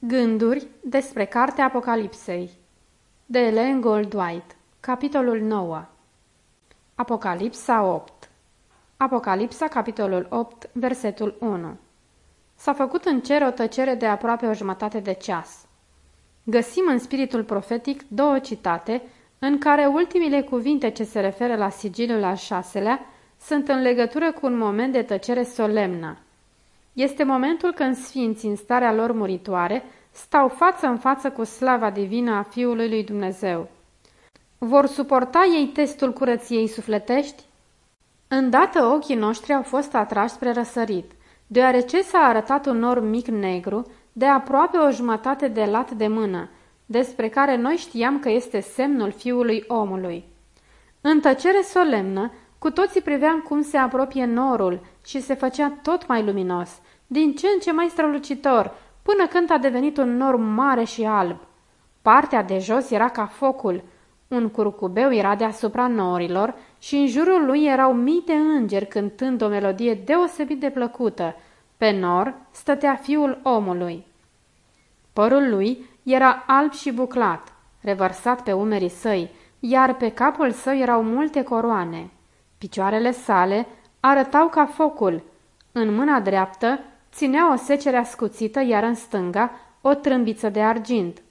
Gânduri despre Cartea Apocalipsei de Ellen Goldwhite Capitolul 9 Apocalipsa 8 Apocalipsa, capitolul 8, versetul 1 S-a făcut în cer o tăcere de aproape o jumătate de ceas. Găsim în spiritul profetic două citate în care ultimile cuvinte ce se referă la sigiliul al șaselea sunt în legătură cu un moment de tăcere solemnă. Este momentul când sfinții în starea lor muritoare stau față în față cu slava divină a Fiului lui Dumnezeu. Vor suporta ei testul curăției sufletești? Îndată ochii noștri au fost atrași spre răsărit, deoarece s-a arătat un nor mic negru, de aproape o jumătate de lat de mână, despre care noi știam că este semnul fiului omului. În tăcere solemnă, cu toții priveam cum se apropie norul și se făcea tot mai luminos, din ce în ce mai strălucitor, până când a devenit un nor mare și alb. Partea de jos era ca focul, un curcubeu era deasupra norilor și în jurul lui erau mii de îngeri cântând o melodie deosebit de plăcută. Pe nor stătea fiul omului. Părul lui era alb și buclat, revărsat pe umerii săi, iar pe capul său erau multe coroane. Picioarele sale arătau ca focul. În mâna dreaptă ținea o secere ascuțită, iar în stânga o trâmbiță de argint.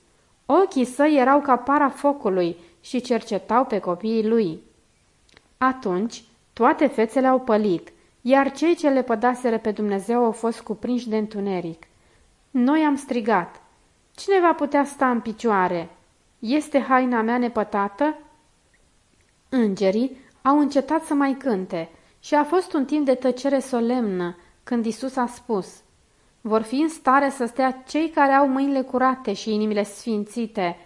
Ochii săi erau ca para focului și cercetau pe copiii lui. Atunci toate fețele au pălit, iar cei ce le pădaseră pe Dumnezeu au fost cuprinși de întuneric. Noi am strigat, cine va putea sta în picioare? Este haina mea nepătată? Îngerii au încetat să mai cânte și a fost un timp de tăcere solemnă, când Isus a spus, vor fi în stare să stea cei care au mâinile curate și inimile sfințite.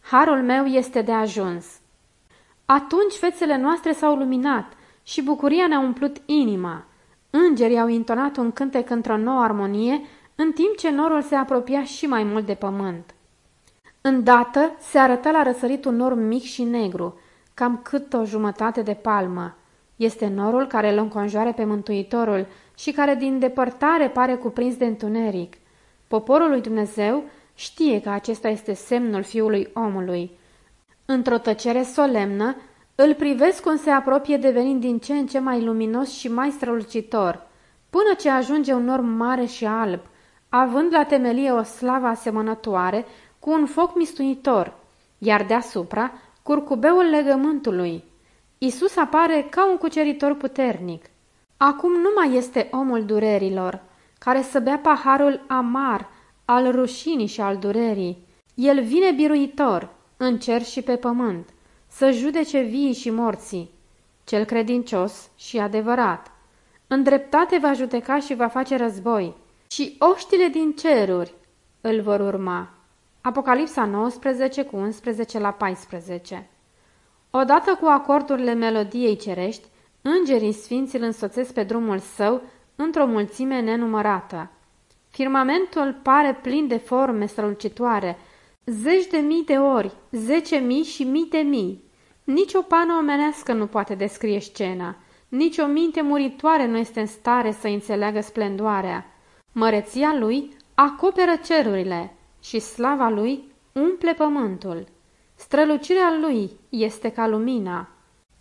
Harul meu este de ajuns. Atunci fețele noastre s-au luminat și bucuria ne-a umplut inima. Îngerii au intonat un cântec într-o nouă armonie, în timp ce norul se apropia și mai mult de pământ. Îndată se arăta la răsărit un nor mic și negru, cam cât o jumătate de palmă. Este norul care îl înconjoare pe Mântuitorul și care din depărtare pare cuprins de întuneric. Poporul lui Dumnezeu știe că acesta este semnul fiului omului. Într-o tăcere solemnă, îl privesc cum se apropie devenind din ce în ce mai luminos și mai strălucitor, până ce ajunge un nor mare și alb, având la temelie o slavă asemănătoare cu un foc mistuitor, iar deasupra curcubeul legământului. Isus apare ca un cuceritor puternic. Acum nu mai este omul durerilor, care să bea paharul amar al rușinii și al durerii. El vine biruitor, în cer și pe pământ, să judece vii și morții, cel credincios și adevărat. În dreptate va judeca și va face război, și oștile din ceruri îl vor urma. Apocalipsa 19 cu 11 la 14 Odată cu acordurile melodiei cerești, Îngerii sfinți îl însoțesc pe drumul său într-o mulțime nenumărată. Firmamentul pare plin de forme strălucitoare, zeci de mii de ori, zece mii și mii de mii. Nici o pană omenească nu poate descrie scena, nici o minte muritoare nu este în stare să înțeleagă splendoarea. Măreția lui acoperă cerurile și slava lui umple pământul. Strălucirea lui este ca lumina.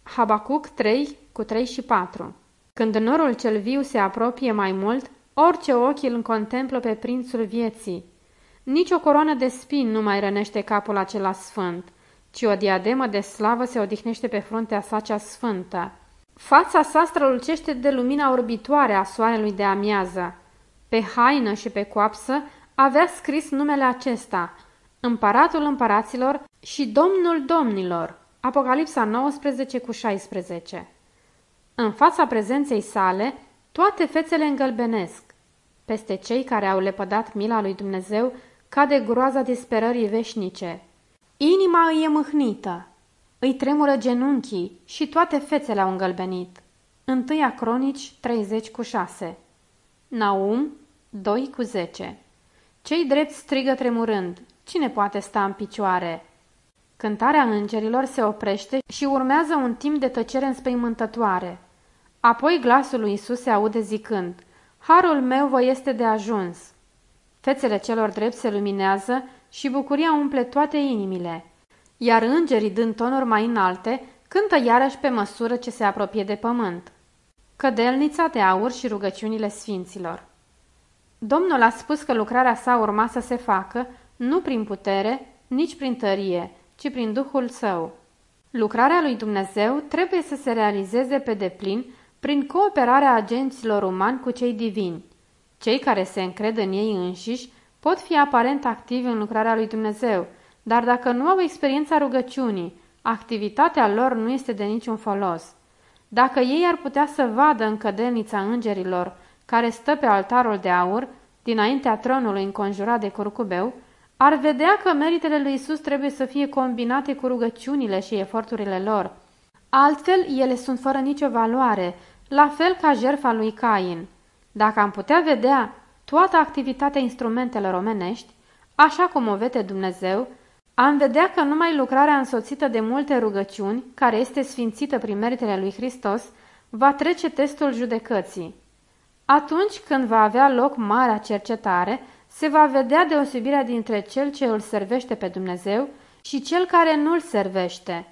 Habacuc 3 cu 3 și 4 Când norul cel viu se apropie mai mult, orice ochi îl contemplă pe prințul vieții. Nici o coroană de spin nu mai rănește capul acela sfânt, ci o diademă de slavă se odihnește pe fruntea sa cea sfântă. Fața sa strălucește de lumina orbitoare a soarelui de amiază. Pe haină și pe coapsă avea scris numele acesta, Împăratul împăraților și Domnul domnilor. Apocalipsa 19 cu 16 În fața prezenței sale, toate fețele îngălbenesc. Peste cei care au lepădat mila lui Dumnezeu cade groaza disperării veșnice. Inima îi e mâhnită, îi tremură genunchii și toate fețele au îngălbenit. Întâia Cronici 30 cu 6 Naum 2 cu 10 Cei drept strigă tremurând, cine poate sta în picioare? Cântarea îngerilor se oprește și urmează un timp de tăcere înspăimântătoare. Apoi glasul lui Isus se aude zicând, Harul meu vă este de ajuns. fețele celor drepți se luminează și bucuria umple toate inimile. Iar îngerii, dând tonuri mai înalte, cântă iarăși pe măsură ce se apropie de pământ. Cădelnița de aur și rugăciunile sfinților Domnul a spus că lucrarea sa urma să se facă, nu prin putere, nici prin tărie, ci prin Duhul Său. Lucrarea lui Dumnezeu trebuie să se realizeze pe deplin prin cooperarea agenților umani cu cei divini. Cei care se încred în ei înșiși pot fi aparent activi în lucrarea lui Dumnezeu, dar dacă nu au experiența rugăciunii, activitatea lor nu este de niciun folos. Dacă ei ar putea să vadă în cădelnița îngerilor, care stă pe altarul de aur, dinaintea tronului înconjurat de curcubeu, ar vedea că meritele lui Isus trebuie să fie combinate cu rugăciunile și eforturile lor. Altfel, ele sunt fără nicio valoare, la fel ca jertfa lui Cain. Dacă am putea vedea toată activitatea instrumentelor omenești, așa cum o vede Dumnezeu, am vedea că numai lucrarea însoțită de multe rugăciuni, care este sfințită prin meritele lui Hristos, va trece testul judecății. Atunci când va avea loc marea cercetare, se va vedea deosebirea dintre cel ce îl servește pe Dumnezeu și cel care nu îl servește.